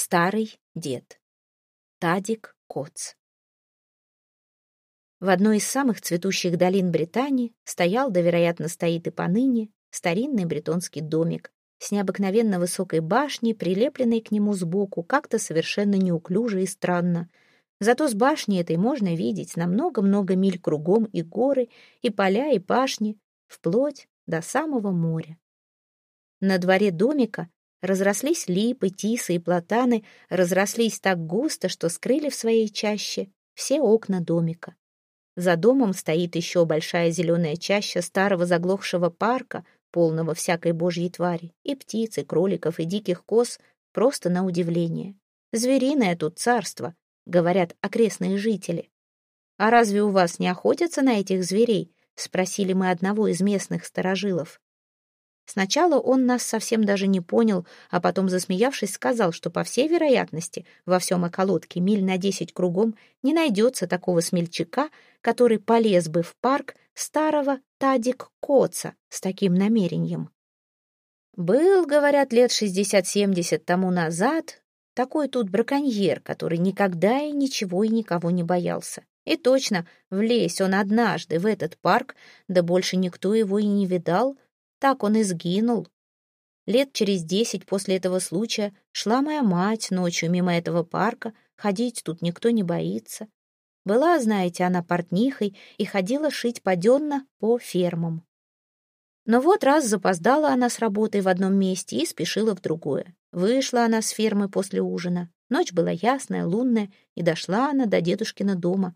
Старый дед. Тадик Коц. В одной из самых цветущих долин Британии стоял, да, вероятно, стоит и поныне, старинный бретонский домик с необыкновенно высокой башней, прилепленной к нему сбоку, как-то совершенно неуклюже и странно. Зато с башни этой можно видеть на много-много миль кругом и горы, и поля, и пашни, вплоть до самого моря. На дворе домика Разрослись липы, тисы и платаны, разрослись так густо, что скрыли в своей чаще все окна домика. За домом стоит еще большая зеленая чаща старого заглохшего парка, полного всякой божьей твари, и птиц, и кроликов, и диких коз, просто на удивление. Звериное тут царство, говорят окрестные жители. «А разве у вас не охотятся на этих зверей?» — спросили мы одного из местных сторожилов. Сначала он нас совсем даже не понял, а потом, засмеявшись, сказал, что, по всей вероятности, во всем околотке миль на десять кругом не найдется такого смельчака, который полез бы в парк старого Тадик Коца с таким намерением. Был, говорят, лет шестьдесят-семьдесят тому назад такой тут браконьер, который никогда и ничего и никого не боялся. И точно, влезь он однажды в этот парк, да больше никто его и не видал — так он и сгинул. Лет через десять после этого случая шла моя мать ночью мимо этого парка, ходить тут никто не боится. Была, знаете, она портнихой и ходила шить паденно по фермам. Но вот раз запоздала она с работой в одном месте и спешила в другое. Вышла она с фермы после ужина. Ночь была ясная, лунная, и дошла она до дедушкина дома.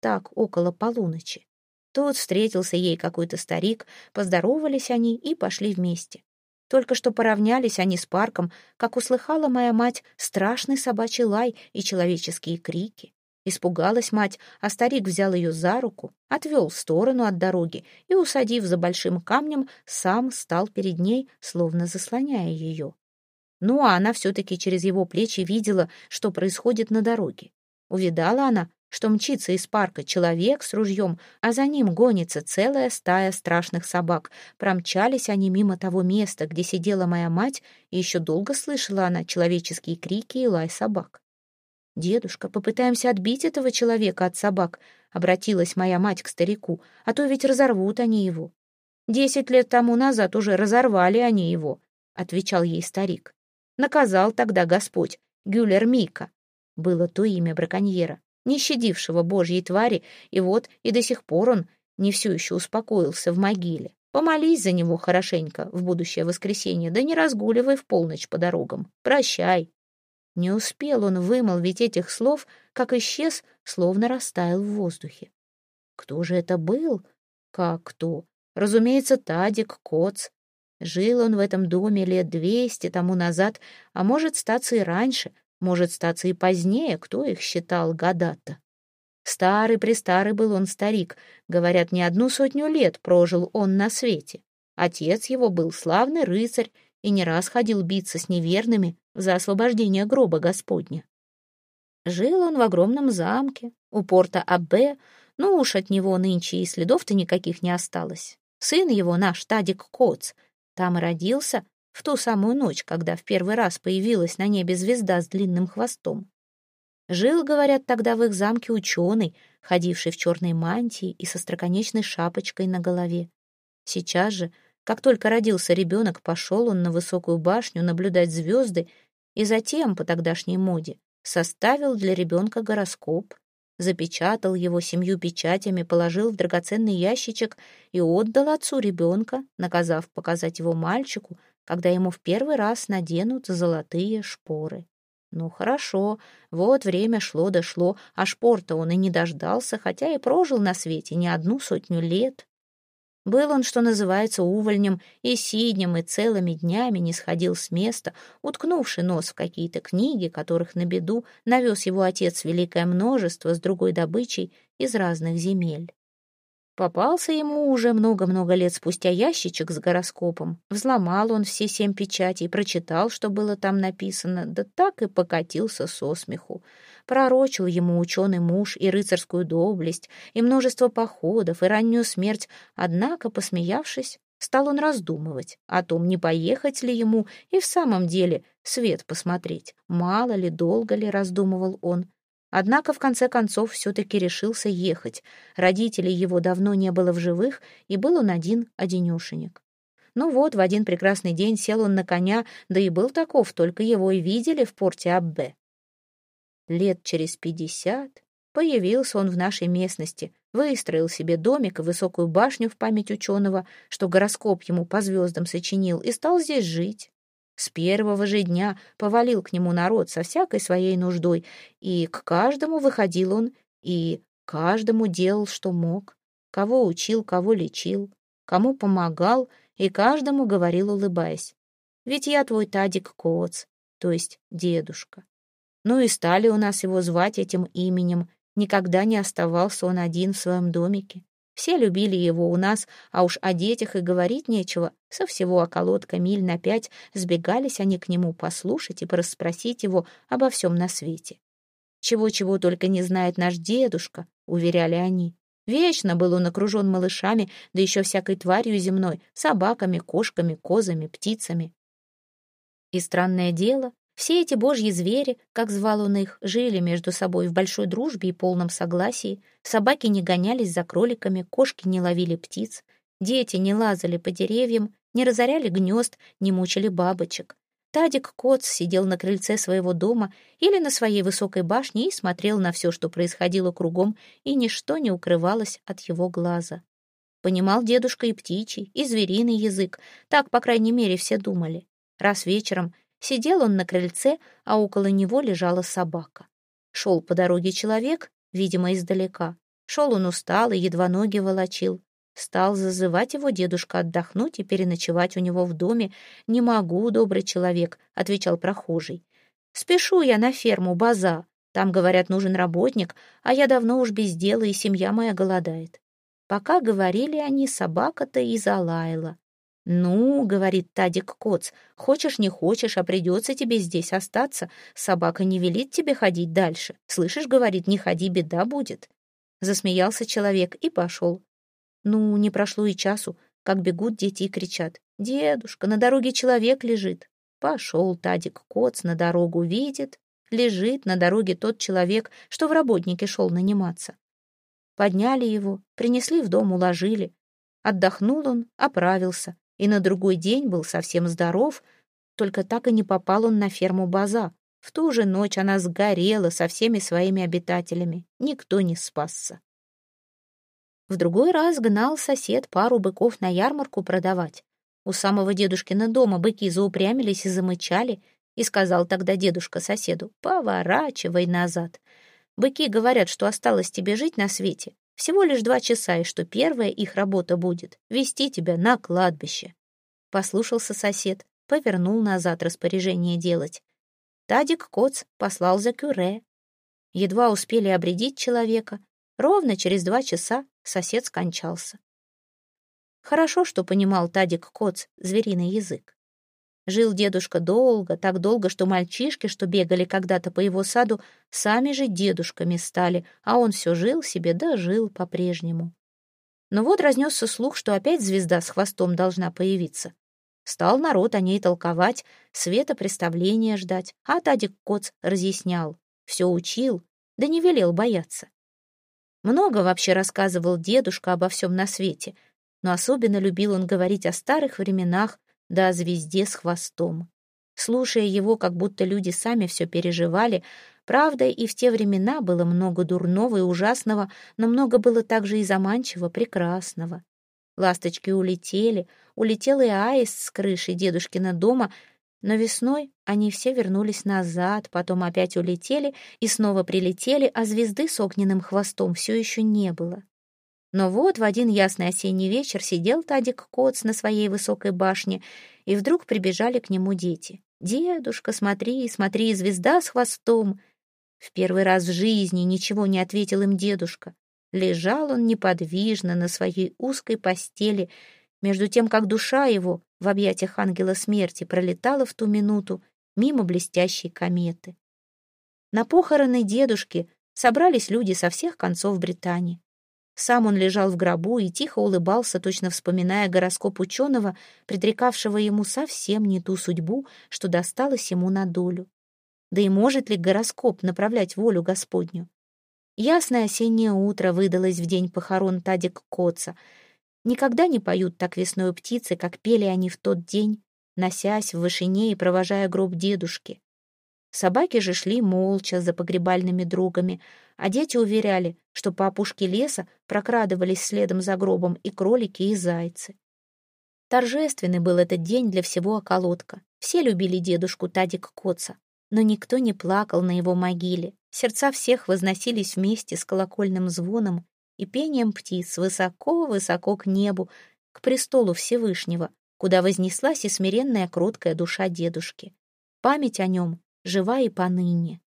Так, около полуночи. Тут встретился ей какой-то старик, поздоровались они и пошли вместе. Только что поравнялись они с парком, как услыхала моя мать страшный собачий лай и человеческие крики. Испугалась мать, а старик взял ее за руку, отвел в сторону от дороги и, усадив за большим камнем, сам стал перед ней, словно заслоняя ее. Ну, а она все-таки через его плечи видела, что происходит на дороге. Увидала она, что мчится из парка человек с ружьем, а за ним гонится целая стая страшных собак. Промчались они мимо того места, где сидела моя мать, и еще долго слышала она человеческие крики и лай собак. «Дедушка, попытаемся отбить этого человека от собак», — обратилась моя мать к старику, «а то ведь разорвут они его». «Десять лет тому назад уже разорвали они его», — отвечал ей старик. «Наказал тогда Господь, Гюлер Мика». Было то имя браконьера не щадившего божьей твари, и вот и до сих пор он не все еще успокоился в могиле. Помолись за него хорошенько в будущее воскресенье, да не разгуливай в полночь по дорогам. Прощай. Не успел он вымолвить этих слов, как исчез, словно растаял в воздухе. Кто же это был? Как кто? Разумеется, Тадик Коц. Жил он в этом доме лет двести тому назад, а может, статься и раньше — может, статься и позднее, кто их считал года-то. Старый-престарый был он старик, говорят, не одну сотню лет прожил он на свете. Отец его был славный рыцарь и не раз ходил биться с неверными за освобождение гроба Господня. Жил он в огромном замке, у порта Аббе, ну уж от него нынче и следов-то никаких не осталось. Сын его, наш Тадик Коц, там и родился, в ту самую ночь, когда в первый раз появилась на небе звезда с длинным хвостом. Жил, говорят, тогда в их замке ученый, ходивший в черной мантии и со строконечной шапочкой на голове. Сейчас же, как только родился ребенок, пошел он на высокую башню наблюдать звезды и затем, по тогдашней моде, составил для ребенка гороскоп, запечатал его семью печатями, положил в драгоценный ящичек и отдал отцу ребенка, наказав показать его мальчику, когда ему в первый раз наденут золотые шпоры. Ну хорошо, вот время шло-дошло, а шпор-то он и не дождался, хотя и прожил на свете не одну сотню лет. Был он, что называется, увольнем, и сиднем, и целыми днями не сходил с места, уткнувший нос в какие-то книги, которых на беду навез его отец великое множество с другой добычей из разных земель. Попался ему уже много-много лет спустя ящичек с гороскопом. Взломал он все семь печатей, прочитал, что было там написано, да так и покатился со смеху. Пророчил ему ученый муж и рыцарскую доблесть, и множество походов, и раннюю смерть, однако, посмеявшись, Стал он раздумывать о том, не поехать ли ему и в самом деле свет посмотреть. Мало ли, долго ли, раздумывал он. Однако, в конце концов, все-таки решился ехать. Родителей его давно не было в живых, и был он один, одинешенек. Ну вот, в один прекрасный день сел он на коня, да и был таков, только его и видели в порте Аббе. Лет через пятьдесят появился он в нашей местности, выстроил себе домик и высокую башню в память ученого, что гороскоп ему по звездам сочинил, и стал здесь жить. С первого же дня повалил к нему народ со всякой своей нуждой, и к каждому выходил он, и каждому делал, что мог, кого учил, кого лечил, кому помогал, и каждому говорил, улыбаясь. «Ведь я твой Тадик Коц, то есть дедушка». Ну и стали у нас его звать этим именем, никогда не оставался он один в своем домике. Все любили его у нас, а уж о детях и говорить нечего. Со всего околотка миль на пять сбегались они к нему послушать и порасспросить его обо всем на свете. «Чего-чего только не знает наш дедушка», — уверяли они. Вечно был он окружен малышами, да еще всякой тварью земной, собаками, кошками, козами, птицами. И странное дело, все эти божьи звери, как звал он их, жили между собой в большой дружбе и полном согласии. Собаки не гонялись за кроликами, кошки не ловили птиц, дети не лазали по деревьям, не разоряли гнезд, не мучили бабочек. Тадик Коц сидел на крыльце своего дома или на своей высокой башне и смотрел на все, что происходило кругом, и ничто не укрывалось от его глаза. Понимал дедушка и птичий, и звериный язык, так, по крайней мере, все думали. Раз вечером Сидел он на крыльце, а около него лежала собака. Шел по дороге человек, видимо, издалека. Шел он устал и едва ноги волочил. Стал зазывать его дедушка отдохнуть и переночевать у него в доме. «Не могу, добрый человек», — отвечал прохожий. «Спешу я на ферму База. Там, говорят, нужен работник, а я давно уж без дела, и семья моя голодает». Пока говорили они, собака-то и залаяла. «Ну, — говорит Тадик Коц, — хочешь не хочешь, а придется тебе здесь остаться. Собака не велит тебе ходить дальше. Слышишь, — говорит, — не ходи, беда будет». Засмеялся человек и пошел. Ну, не прошло и часу, как бегут дети и кричат. «Дедушка, на дороге человек лежит». Пошел Тадик Коц на дорогу, видит. Лежит на дороге тот человек, что в работнике шел наниматься. Подняли его, принесли в дом, уложили. Отдохнул он, оправился и на другой день был совсем здоров, только так и не попал он на ферму База. В ту же ночь она сгорела со всеми своими обитателями. Никто не спасся. В другой раз гнал сосед пару быков на ярмарку продавать. У самого дедушкина дома быки заупрямились и замычали, и сказал тогда дедушка соседу, «Поворачивай назад. Быки говорят, что осталось тебе жить на свете, всего лишь два часа, и что первая их работа будет — вести тебя на кладбище. Послушался сосед, повернул назад распоряжение делать. Тадик Коц послал за кюре. Едва успели обредить человека. Ровно через два часа сосед скончался. Хорошо, что понимал Тадик Коц звериный язык. Жил дедушка долго, так долго, что мальчишки, что бегали когда-то по его саду, сами же дедушками стали, а он все жил себе, да жил по-прежнему. Но вот разнесся слух, что опять звезда с хвостом должна появиться. Стал народ о ней толковать, света представления ждать, а Тадик Коц разъяснял, все учил, да не велел бояться. Много вообще рассказывал дедушка обо всем на свете, но особенно любил он говорить о старых временах, да о звезде с хвостом. Слушая его, как будто люди сами все переживали, правда, и в те времена было много дурного и ужасного, но много было также и заманчивого, прекрасного. Ласточки улетели, улетел и аист с крыши дедушкина дома, но весной они все вернулись назад, потом опять улетели и снова прилетели, а звезды с огненным хвостом все еще не было. Но вот в один ясный осенний вечер сидел Тадик Коц на своей высокой башне, и вдруг прибежали к нему дети. «Дедушка, смотри, смотри, звезда с хвостом!» В первый раз в жизни ничего не ответил им дедушка. Лежал он неподвижно на своей узкой постели, между тем, как душа его в объятиях ангела смерти пролетала в ту минуту мимо блестящей кометы. На похороны дедушки собрались люди со всех концов Британии. Сам он лежал в гробу и тихо улыбался, точно вспоминая гороскоп ученого, предрекавшего ему совсем не ту судьбу, что досталось ему на долю. Да и может ли гороскоп направлять волю Господню? Ясное осеннее утро выдалось в день похорон Тадик Коца. Никогда не поют так весной птицы, как пели они в тот день, носясь в вышине и провожая гроб дедушки. Собаки же шли молча за погребальными другами, а дети уверяли, что по опушке леса прокрадывались следом за гробом и кролики, и зайцы. Торжественный был этот день для всего околотка. Все любили дедушку Тадик Коца, но никто не плакал на его могиле. Сердца всех возносились вместе с колокольным звоном и пением птиц высоко-высоко к небу, к престолу Всевышнего, куда вознеслась и смиренная кроткая душа дедушки. Память о нем жива и поныне.